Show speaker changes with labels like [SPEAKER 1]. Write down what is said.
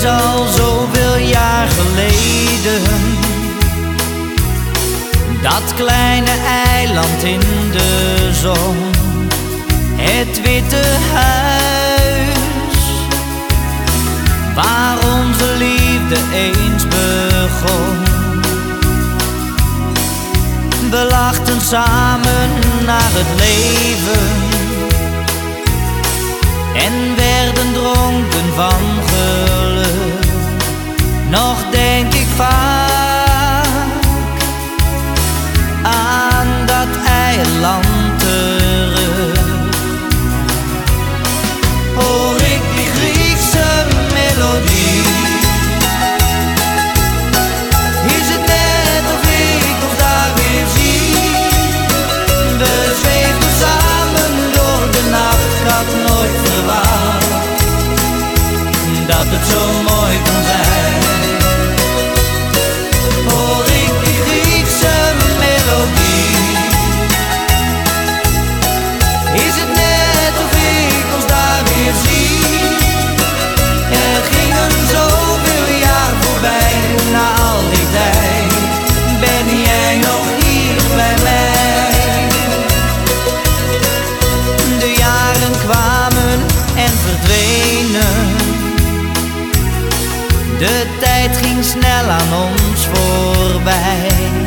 [SPEAKER 1] is al zoveel jaar geleden. Dat kleine eiland in de zon, het witte huis, waar onze liefde eens begon. We lachten samen naar het leven en werden dronken van geluk nog denk ik vaak aan dat eiland. Hoor ik die Griekse melodie? Is het net of ik ons daar weer zie? We zweven samen door de nacht, had nooit verwacht dat het zo mooi kon zijn. De tijd ging snel aan ons voorbij.